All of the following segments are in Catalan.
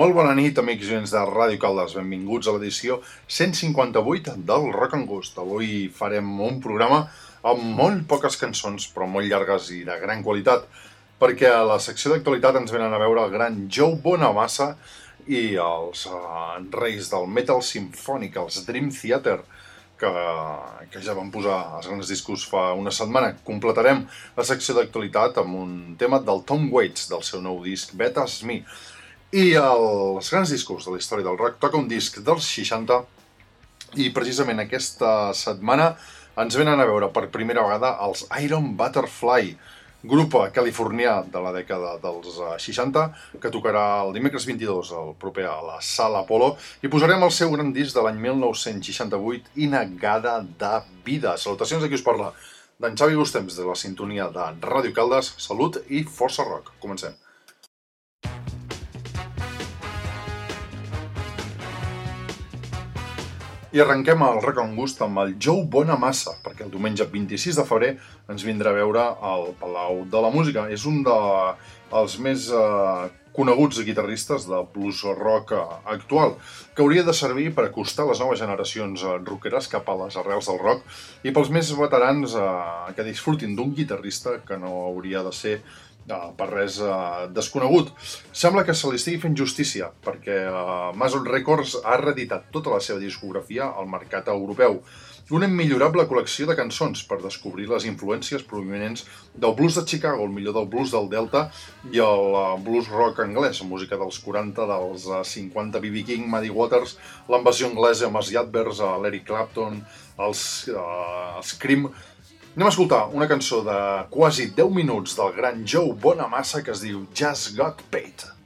Molt bona nit, amics i de Ràdio Caldes. Benvinguts a l'edició 158 del Rock and Gust. Avui farem un programa amb molt poques cançons, però molt llargues i de gran qualitat, perquè a la secció d'actualitat ens venen a veure el gran Joe Bonamassa i els uh, reis del metal sinfònic, els Dream Theater, que, que ja vam posar els grans discos fa una setmana. Completarem la secció d'actualitat amb un tema del Tom Waits, del seu nou disc Betas Me. I els grans discos de la història del rock toca un disc dels 60 i precisament aquesta setmana ens venen a veure per primera vegada els Iron Butterfly, grup californià de la dècada dels 60, que tocarà el dimecres 22, el proper a la Sala Apolo, i posarem el seu gran disc de l'any 1968, Inagada de Vida. Salutacions a qui us parla, d'en Xavi Gustems, de la sintonia de Ràdio Caldes, Salut i Força Rock. Comencem. I arrenquem el Rock on Gust amb el Joe Bonamassa, perquè el diumenge 26 de febrer ens vindrà a veure al Palau de la Música. És un dels de, més eh, coneguts guitarristes de blues rock eh, actual, que hauria de servir per acostar les noves generacions eh, rockeres cap a les arrels del rock i pels més veterans eh, que disfrutin d'un guitarrista que no hauria de ser uh, per res uh, desconegut. Sembla que se li estigui fent justícia, perquè uh, Mason Records ha reeditat tota la seva discografia al mercat europeu. Una immillorable col·lecció de cançons per descobrir les influències prominents del blues de Chicago, el millor del blues del Delta i el uh, blues rock anglès, música dels 40, dels uh, 50, B.B. King, Muddy Waters, l'invasió anglesa amb els Yardbirds, uh, l'Eric Clapton, els, uh, els Cream, Anem a escoltar una cançó de quasi 10 minuts del gran Joe Bonamassa que es diu Just Got Paid.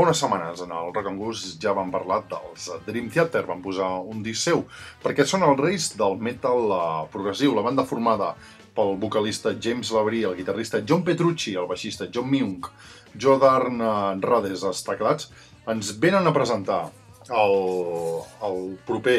Fa unes setmanes en el Rock and Goose ja vam parlar dels Dream Theater, van posar un disc seu, perquè són els reis del metal uh, progressiu, la banda formada pel vocalista James Labrie, el guitarrista John Petrucci, el baixista John Myung, Jordan uh, Rades, els teclats, ens venen a presentar el, el proper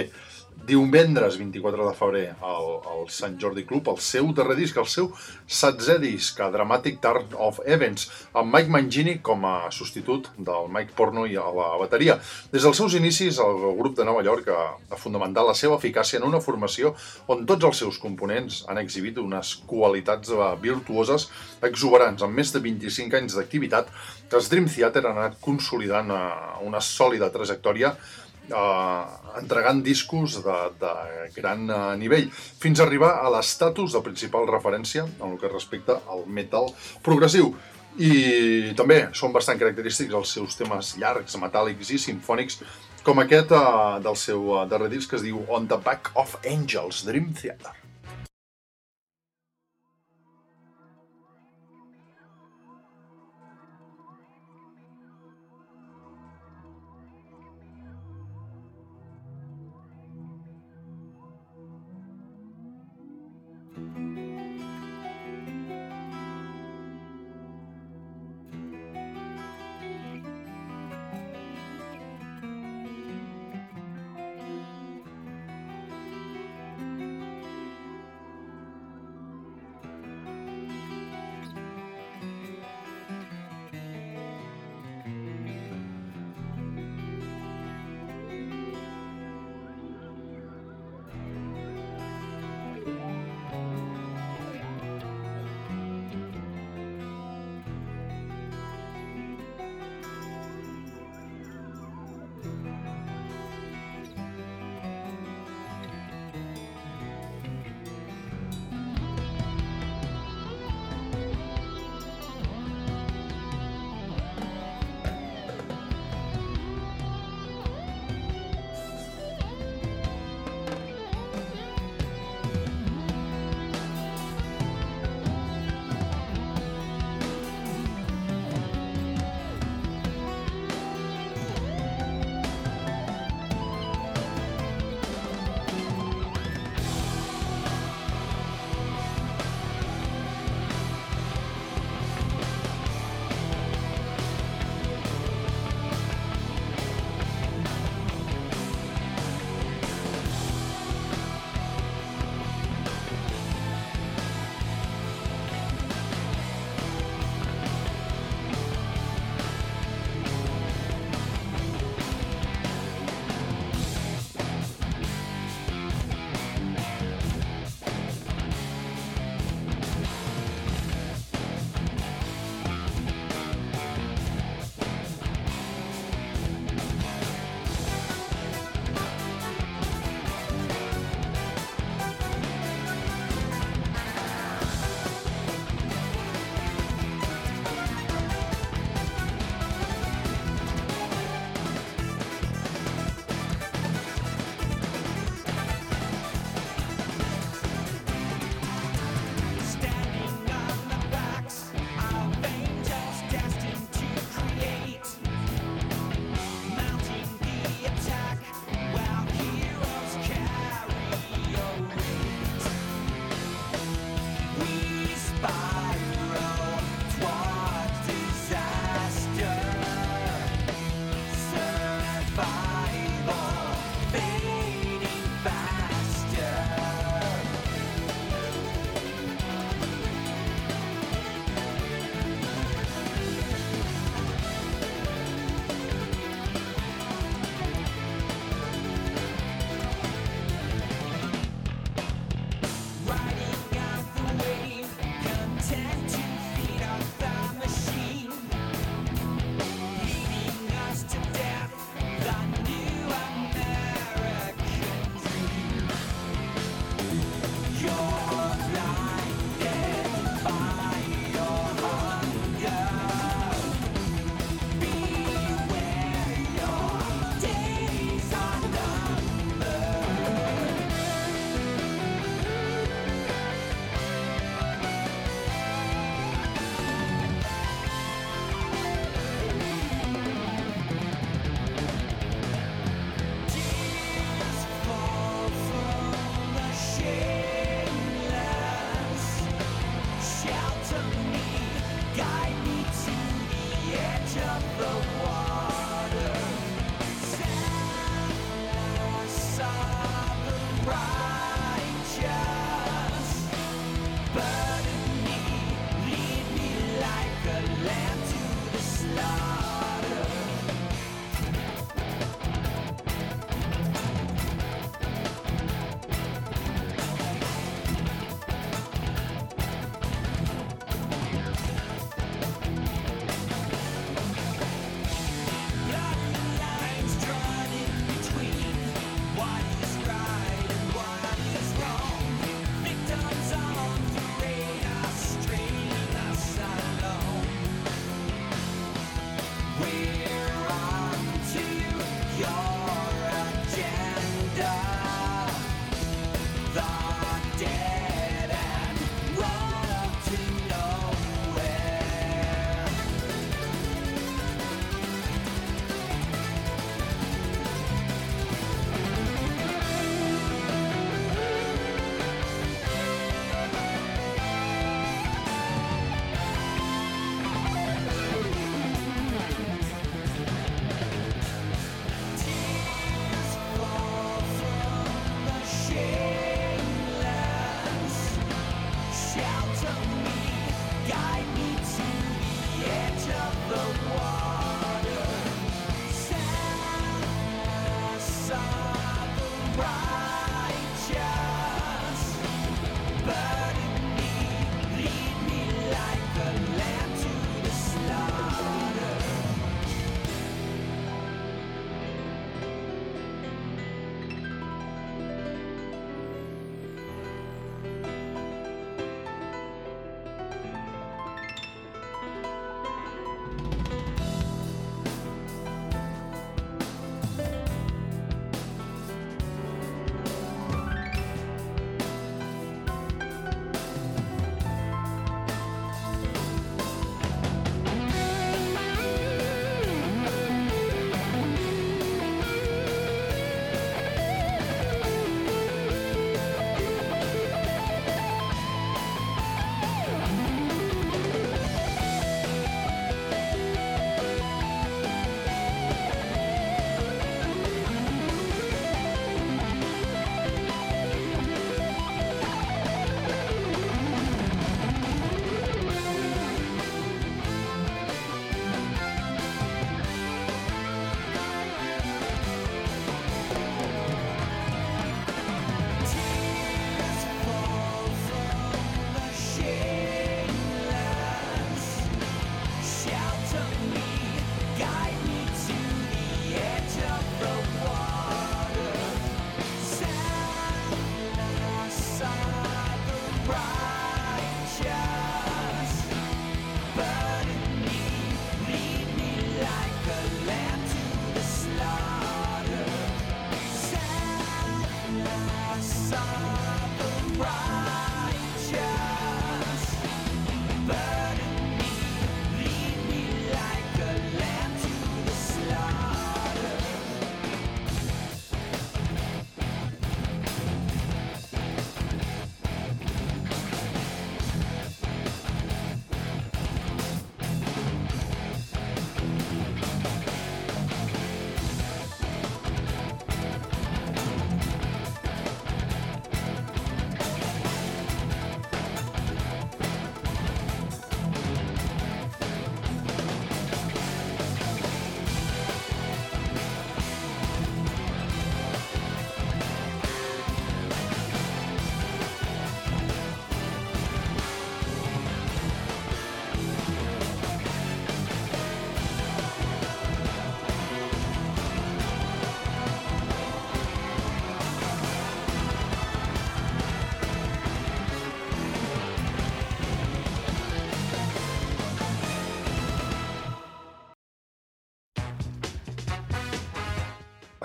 Diumengres 24 de febrer al, al Sant Jordi Club, el seu darrer disc, el seu setzè disc, a Dramatic Turn of Events, amb Mike Mangini com a substitut del Mike Porno i a la bateria. Des dels seus inicis, el grup de Nova York ha, ha fundamentat la seva eficàcia en una formació on tots els seus components han exhibit unes qualitats virtuoses exuberants. Amb més de 25 anys d'activitat, els Dream Theater han anat consolidant eh, una sòlida trajectòria eh, entregant discos de, de gran eh, nivell, fins a arribar a l'estatus de principal referència en el que respecta al metal progressiu. I també són bastant característics els seus temes llargs, metàl·lics i sinfònics, com aquest eh, del seu eh, darrer disc que es diu On the Back of Angels, Dream Theater.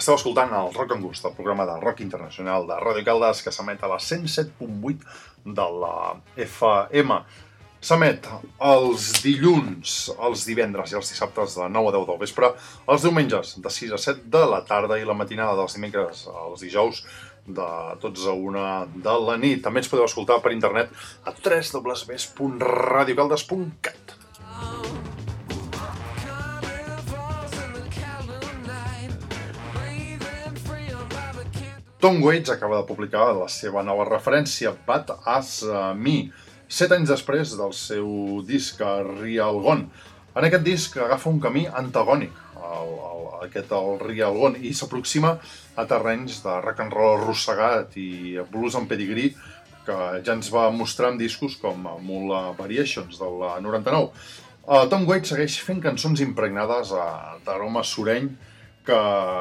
Esteu escoltant el Rock en Gust, el programa de rock internacional de Ràdio Caldes que s'emet a la 107.8 de la FM. S'emet els dilluns, els divendres i els dissabtes de 9 a 10 del vespre, els diumenges de 6 a 7 de la tarda i la matinada dels dimecres als dijous de 12 a 1 de la nit. També ens podeu escoltar per internet a www.radiocaldes.cat. Tom Waits acaba de publicar la seva nova referència, Bad As Me, set anys després del seu disc Real Gone. En aquest disc agafa un camí antagònic, el, el, aquest el Real Gone, i s'aproxima a terrenys de rock and roll arrossegat i blues en pedigree que ja ens va mostrar en discos com Mula Variations del 99. Uh, Tom Waits segueix fent cançons impregnades d'aroma sureny que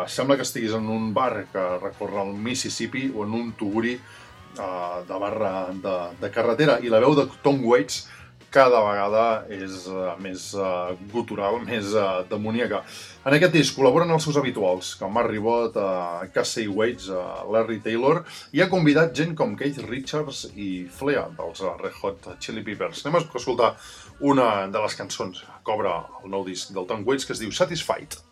sembla que estiguis en un bar que recorre el Mississippi o en un tuguri uh, de barra de, de carretera i la veu de Tom Waits cada vegada és uh, més uh, gutural, més demoníaca. En aquest disc col·laboren els seus habituals, com Mark Ribot, uh, Waits, Larry Taylor, i ha convidat gent com Keith Richards i Flea, dels Red Hot Chili Peppers. Anem a escoltar una de les cançons que cobra el nou disc del Tom Waits, que es diu Satisfied.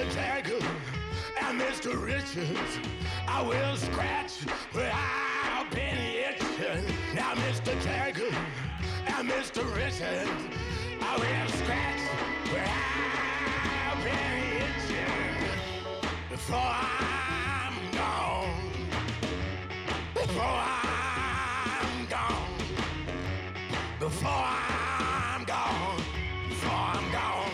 Mr. Jagger and Mr. Richards. I will scratch where I've been itching. Now, Mr. Jagger and Mr. Richard, I will scratch where I've been itching. Before I'm gone. Before I'm gone. Before I'm gone. Before I'm gone.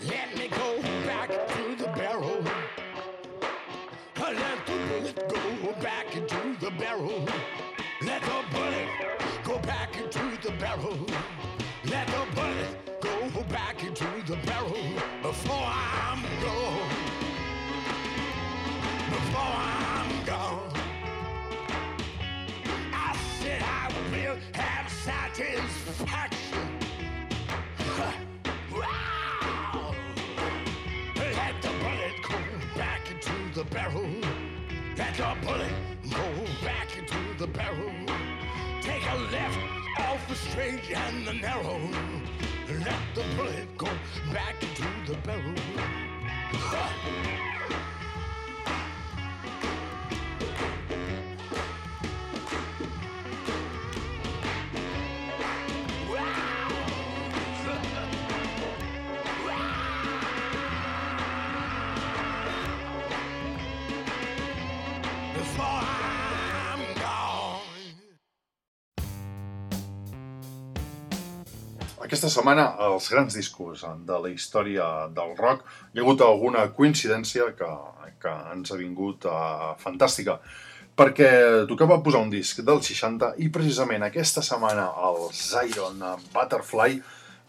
Let me go back to the barrel. Let go back the barrel. Bullet go back into the barrel. Let the bullet go back into the barrel before I'm gone. Before I'm gone. I said I will have satisfaction. Let the bullet go back into the barrel. Let the bullet go back into the barrel. The straight and the narrow. Let the bullet go back into the barrel. Setmana, els grans discos de la història del rock, hi ha hagut alguna coincidència que, que ens ha vingut uh, fantàstica, perquè tocava posar un disc del 60 i precisament aquesta setmana els Zion Butterfly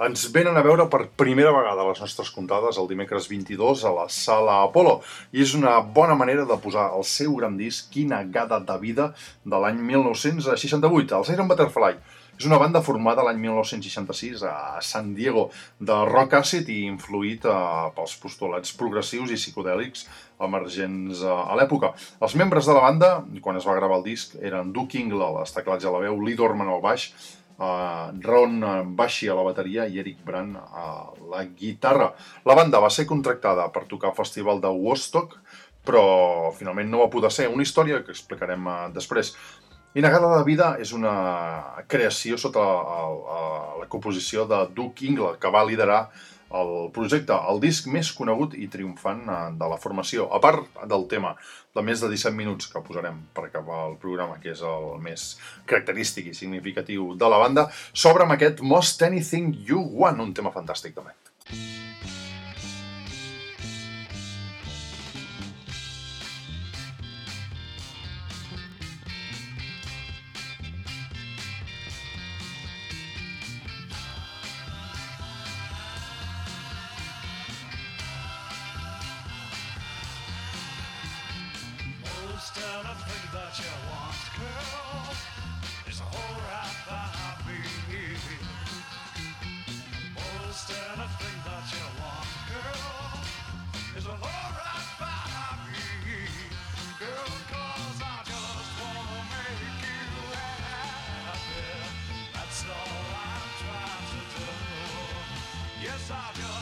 ens venen a veure per primera vegada les nostres comptades el dimecres 22 a la Sala Apolo i és una bona manera de posar el seu gran disc Quina gada de vida de l'any 1968, els Iron Butterfly. És una banda formada l'any 1966 a San Diego de rock acid i influït eh, pels postulats progressius i psicodèlics emergents eh, a l'època. Els membres de la banda, quan es va gravar el disc, eren Duke Ingle als teclats i a la veu, Lee Dorman al baix, uh, Ron Bashi a la bateria i Eric Brand a la guitarra. La banda va ser contractada per tocar al festival de Woodstock, però finalment no va poder ser. Una història que explicarem uh, després. Inagada de vida és una creació sota la, la, la composició de Duke Ingle, que va liderar el projecte, el disc més conegut i triomfant eh, de la formació, a part del tema de més de 17 minuts que posarem per acabar el programa, que és el més característic i significatiu de la banda, s'obre amb aquest Most Anything You Want, un tema fantàstic també. Most saga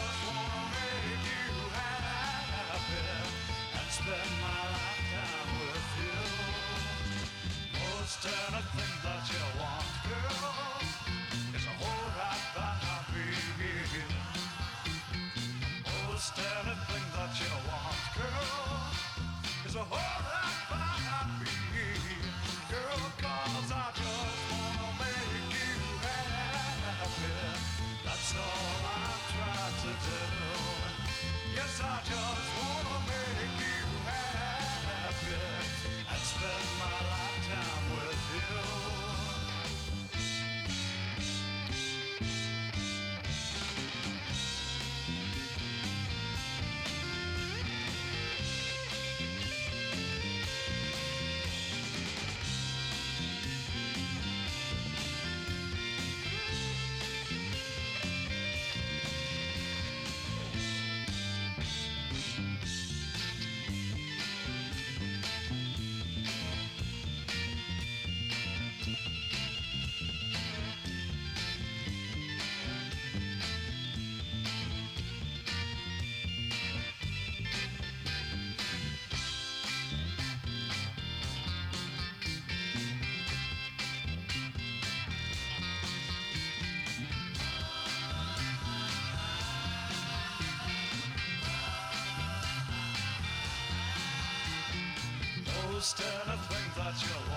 Most anything that you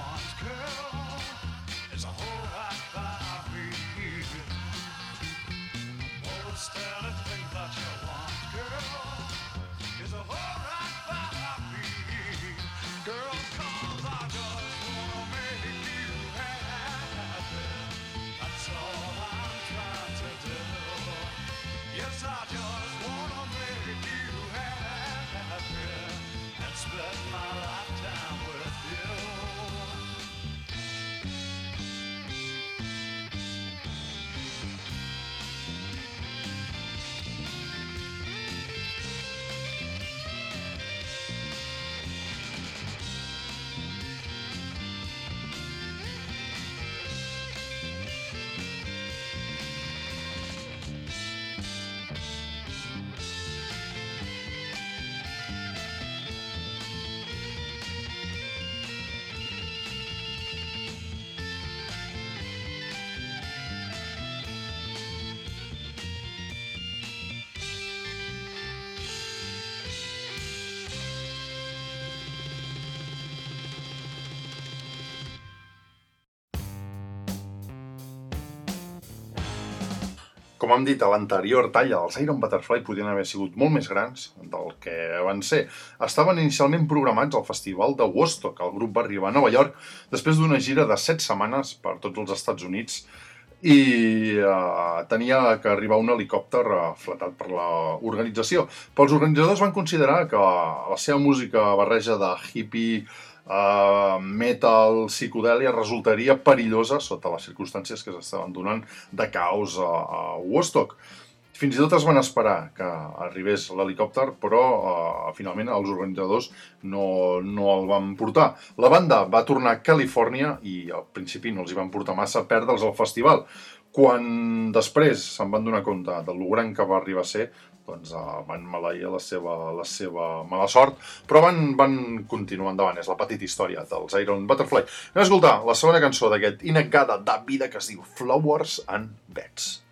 Com hem dit, a l'anterior talla, els Iron Butterfly podien haver sigut molt més grans del que van ser. Estaven inicialment programats al festival de Woodstock. El grup va arribar a Nova York després d'una gira de 7 setmanes per tots els Estats Units i uh, tenia que arribar un helicòpter uh, flatat per l'organització. Però els organitzadors van considerar que la seva música barreja de hippie, uh, metal, psicodèlia resultaria perillosa sota les circumstàncies que s'estaven donant de caos a, a. Fins i tot es van esperar que arribés l'helicòpter, però uh, finalment els organitzadors no, no el van portar. La banda va tornar a Califòrnia i al principi no els hi van portar massa perdre'ls al festival. Quan després se'n van donar compte del gran que va arribar a ser, doncs uh, van maleir la seva, la seva mala sort, però van, van continuar endavant. És la petita història dels Iron Butterfly. Anem a escoltar la segona cançó d'aquest inegada de vida que es diu Flowers and Beds.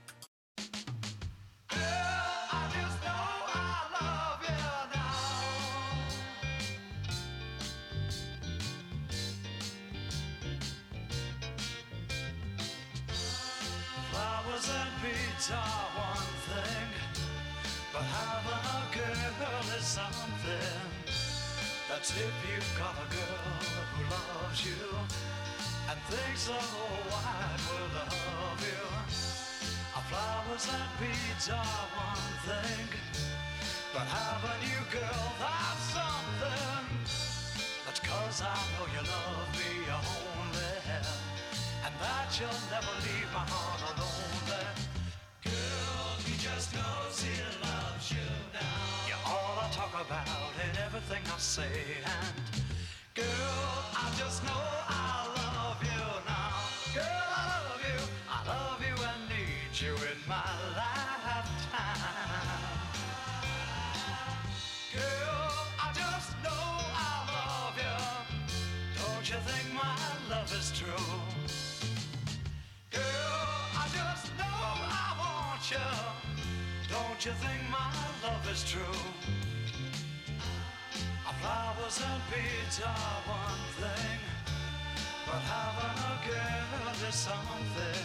That's if you've got a girl who loves you and thinks the whole wide world of you. Our flowers and beads are one thing, but having you, girl, that's something. That's cause I know you love me only, and that you'll never leave my heart alone. Girl, he just knows he about and everything I say, and girl, I just know I love you now. Girl, I love you, I love you and need you in my lifetime. Girl, I just know I love you. Don't you think my love is true? Girl, I just know I want you. Don't you think my love is true? Flowers and beads are one thing, but having a girl is something.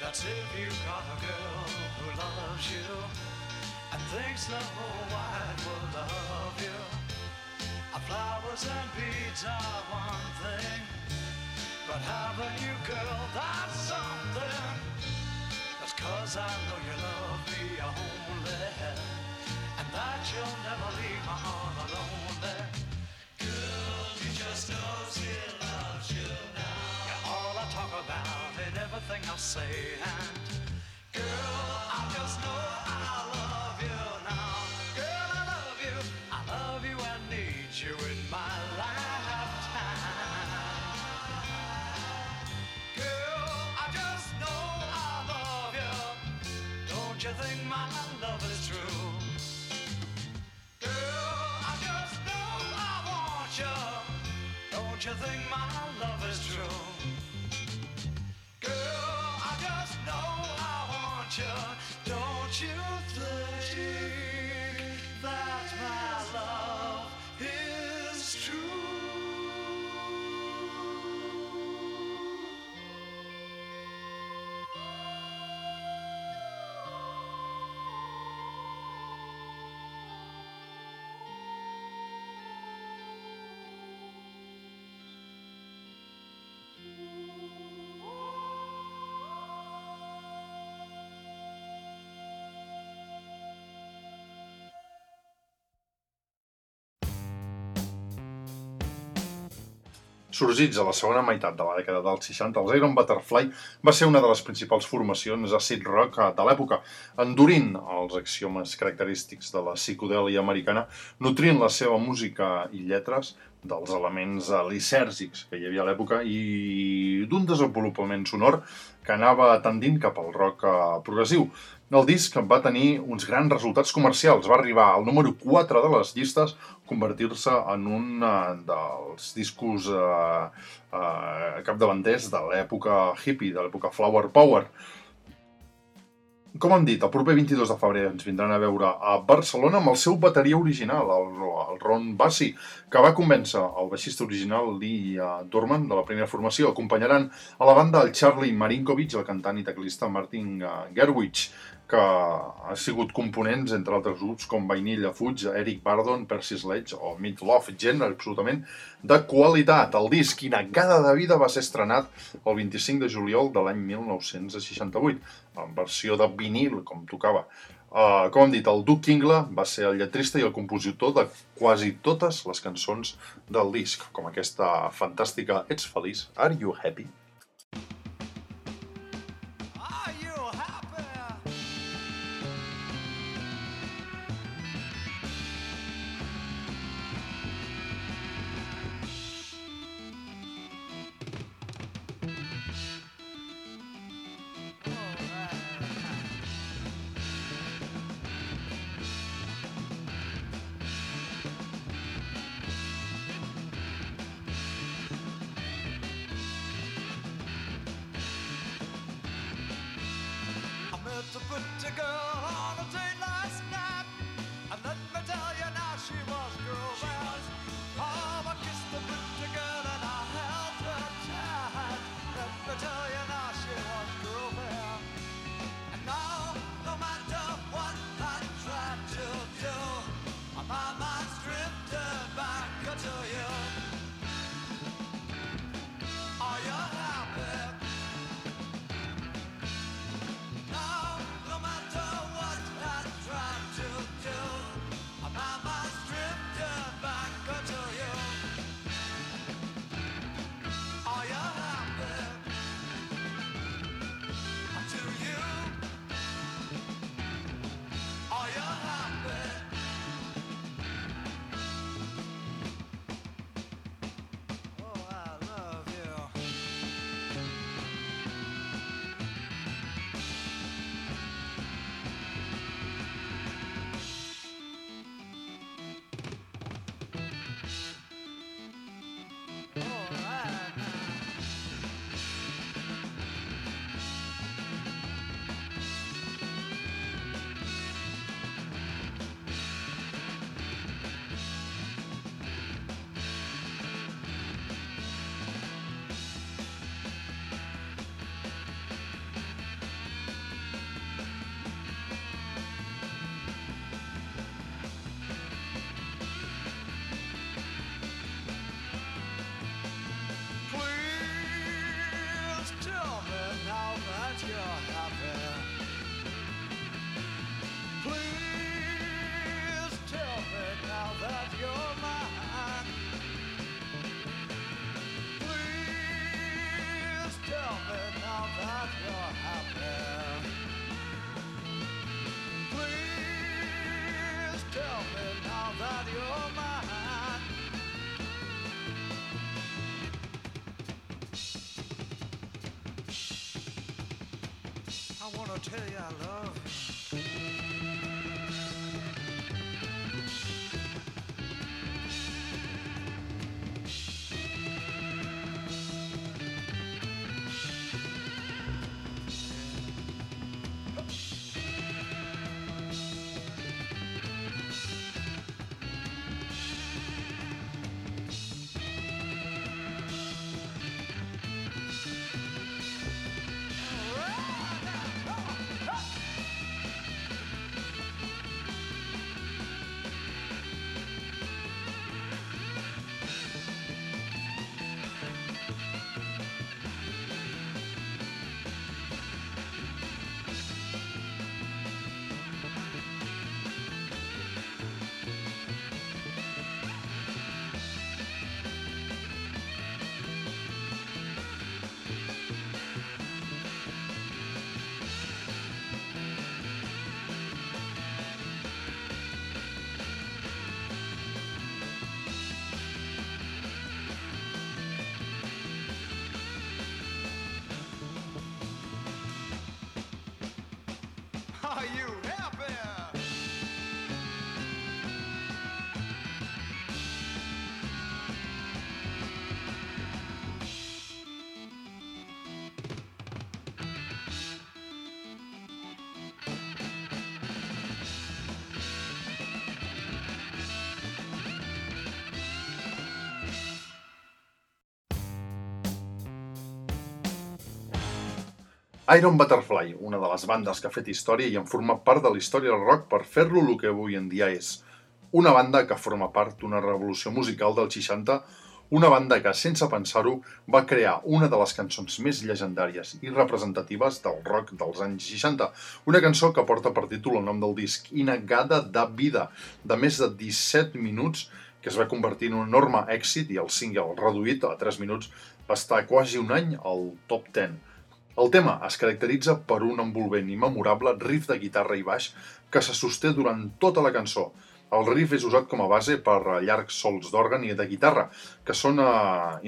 That's if you got a girl who loves you and thinks the whole wide world of you. Our flowers and beads are one thing, but having you, girl, that's something. That's cause I know you love me only, that you'll never leave my heart alone. Girl, he just knows he loves you now. You're all I talk about and everything I say, and girl, You think my love is true? Girl, I just know I want you. Don't you Sorgits a la segona meitat de la dècada dels 60, els Iron Butterfly va ser una de les principals formacions acid rock de l'època, endurint els axiomes característics de la psicodèlia americana, nutrint la seva música i lletres dels elements lisèrgics que hi havia a l'època i d'un desenvolupament sonor que anava tendint cap al rock progressiu. El disc va tenir uns grans resultats comercials, va arribar al número 4 de les llistes, convertir-se en un eh, dels discos eh, eh, capdavanters de l'època hippie, de l'època flower power. Com hem dit, el proper 22 de febrer ens vindran a veure a Barcelona amb el seu bateria original, el, el Ron Bassi, que va convèncer el baixista original Lee uh, Dorman de la primera formació. Acompanyaran a la banda el Charlie Marinkovic, el cantant i teclista Martin uh, Gerwich, que ha sigut components, entre altres grups, com Vainilla Fudge, Eric Bardon, Percy Sledge o Meat Love, gènere absolutament de qualitat. El disc Inagada de vida va ser estrenat el 25 de juliol de l'any 1968, en versió de vinil, com tocava. Uh, com hem dit, el Duke Kingla va ser el lletrista i el compositor de quasi totes les cançons del disc, com aquesta fantàstica Ets feliç? Are you happy? Tell you I love Iron Butterfly, una de les bandes que ha fet història i en forma part de la història del rock per fer-lo el que avui en dia és. Una banda que forma part d'una revolució musical dels 60, una banda que, sense pensar-ho, va crear una de les cançons més llegendàries i representatives del rock dels anys 60. Una cançó que porta per títol el nom del disc, Inagada da Vida, de més de 17 minuts, que es va convertir en un enorme èxit i el single reduït a 3 minuts va estar quasi un any al top 10. El tema es caracteritza per un envolvent i memorable riff de guitarra i baix que se sosté durant tota la cançó. El riff és usat com a base per llargs sols d'òrgan i de guitarra, que són eh,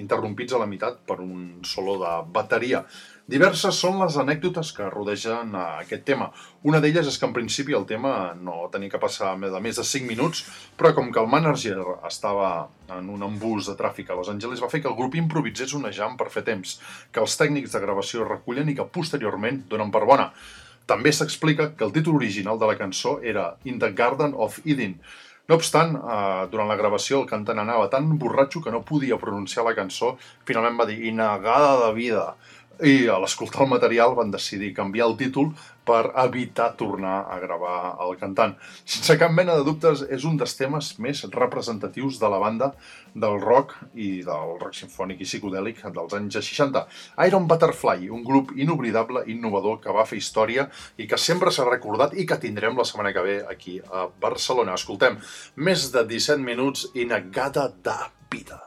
interrompits a la meitat per un solo de bateria. Diverses són les anècdotes que rodegen eh, aquest tema. Una d'elles és que en principi el tema no tenia que passar de més de 5 minuts, però com que el manager estava en un embús de tràfic a Los Angeles va fer que el grup improvisés una jam per fer temps, que els tècnics de gravació recullen i que posteriorment donen per bona. També s'explica que el títol original de la cançó era In the Garden of Eden. No obstant, eh, durant la gravació el cantant anava tan borratxo que no podia pronunciar la cançó, finalment va dir Inagada de vida. I a l'escoltar el material van decidir canviar el títol per evitar tornar a gravar el cantant. Sense cap mena de dubtes, és un dels temes més representatius de la banda del rock i del rock sinfònic i psicodèlic dels anys 60. Iron Butterfly, un grup inoblidable, innovador, que va fer història i que sempre s'ha recordat i que tindrem la setmana que ve aquí a Barcelona. Escoltem, més de 17 minuts i negada de vida.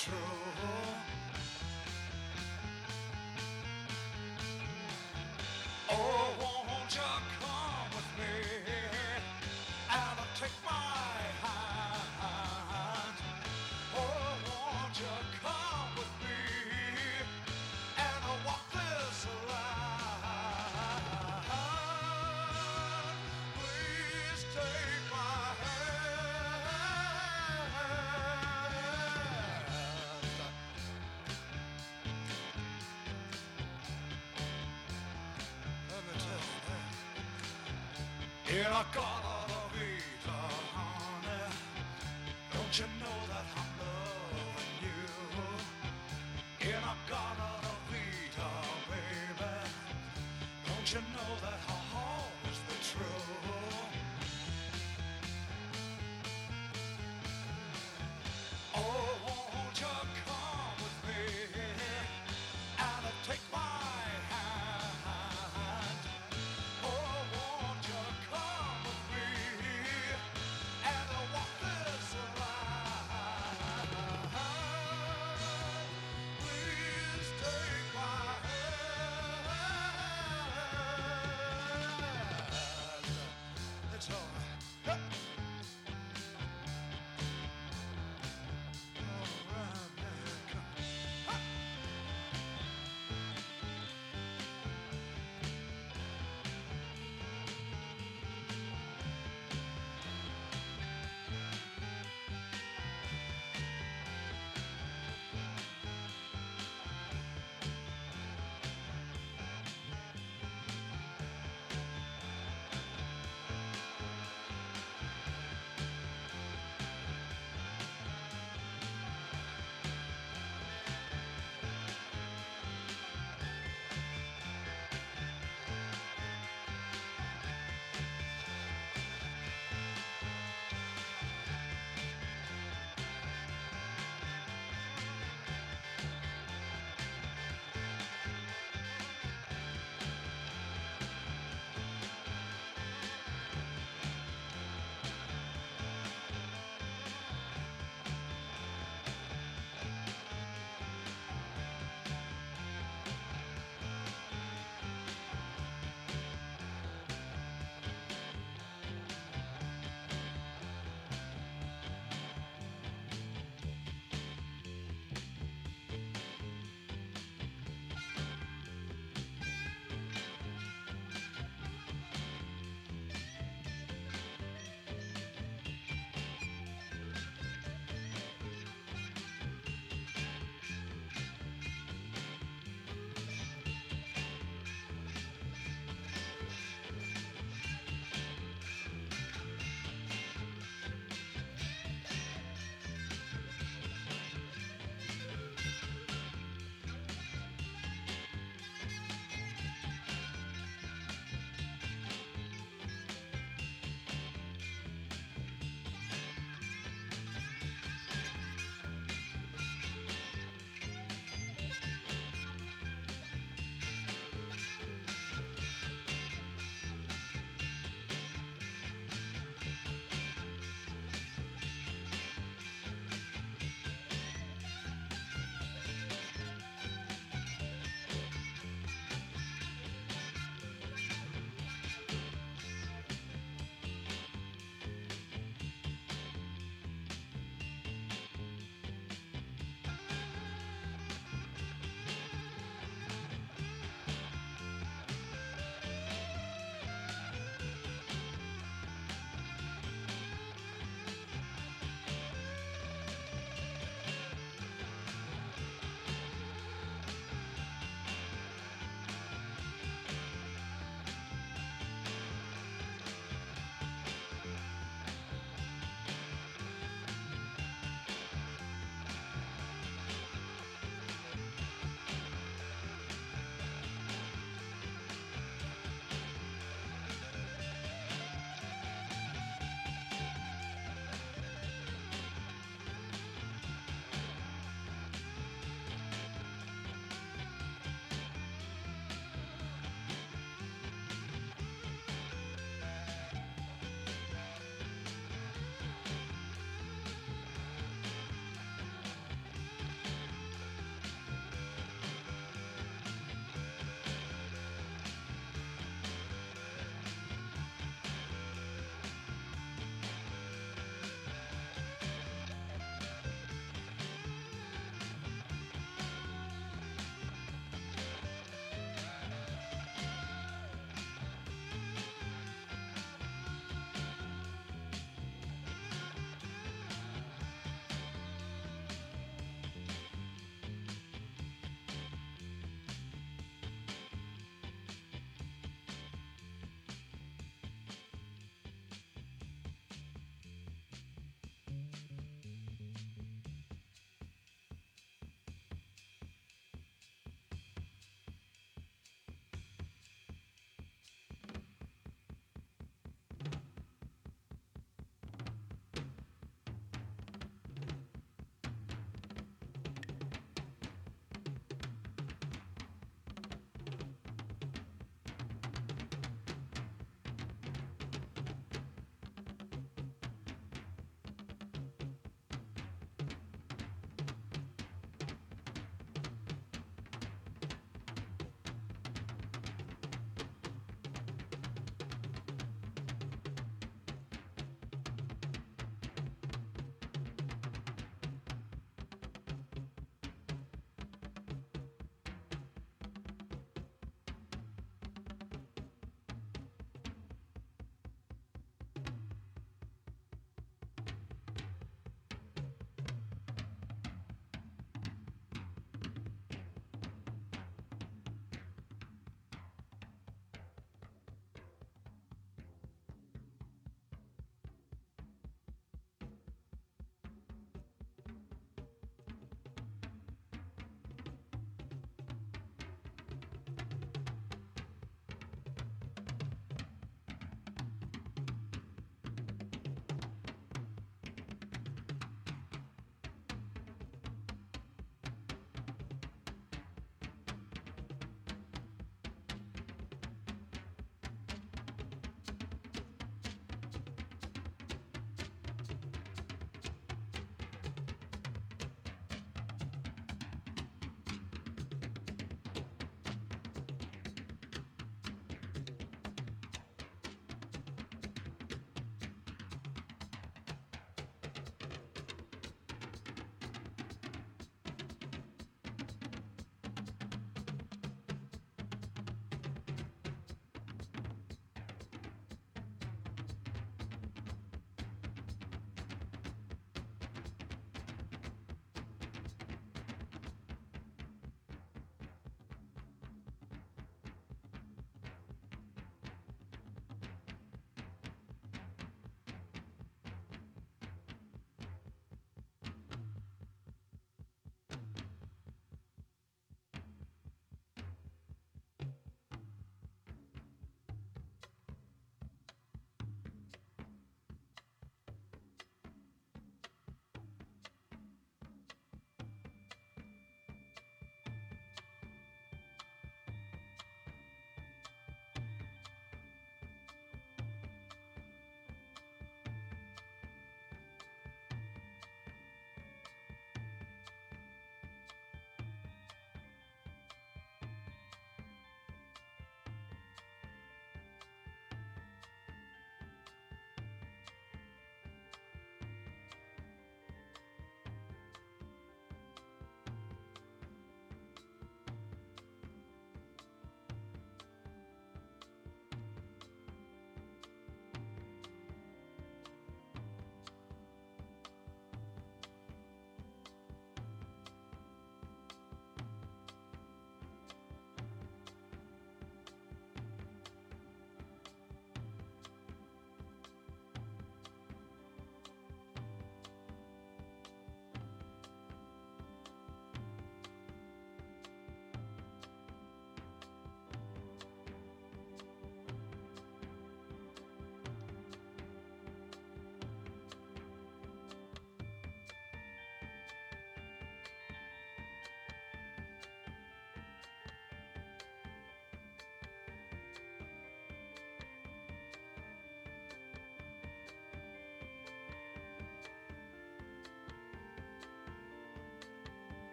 True?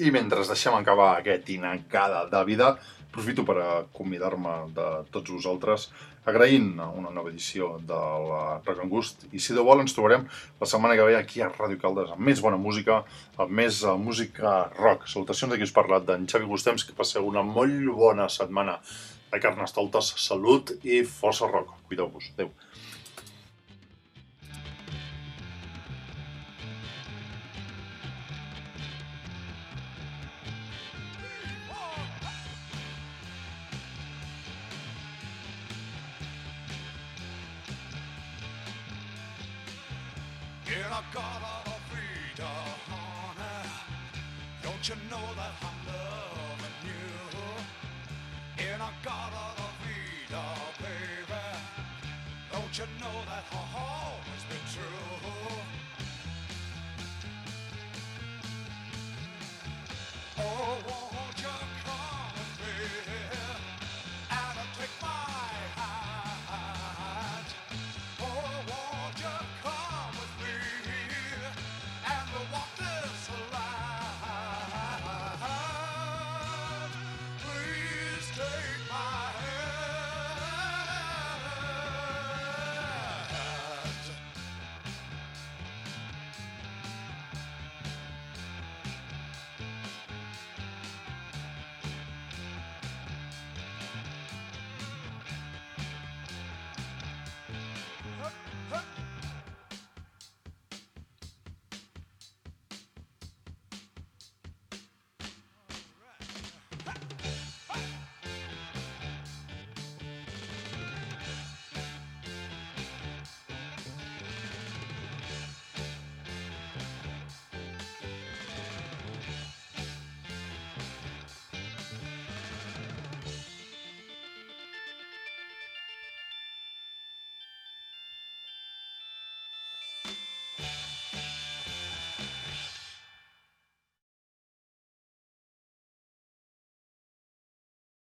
I mentre deixem acabar aquest inacada de vida, aprofito per convidar-me de tots vosaltres agraint una nova edició de la Rock and Gust i si de vol ens trobarem la setmana que ve aquí a Ràdio Caldes amb més bona música, amb més eh, música rock. Salutacions d'aquí us parlat d'en Xavi Gustems, que passeu una molt bona setmana de carnestoltes, salut i força rock. Cuideu-vos. Adéu. gava of freedom, honor. Don't you know that I'm loving you? In a god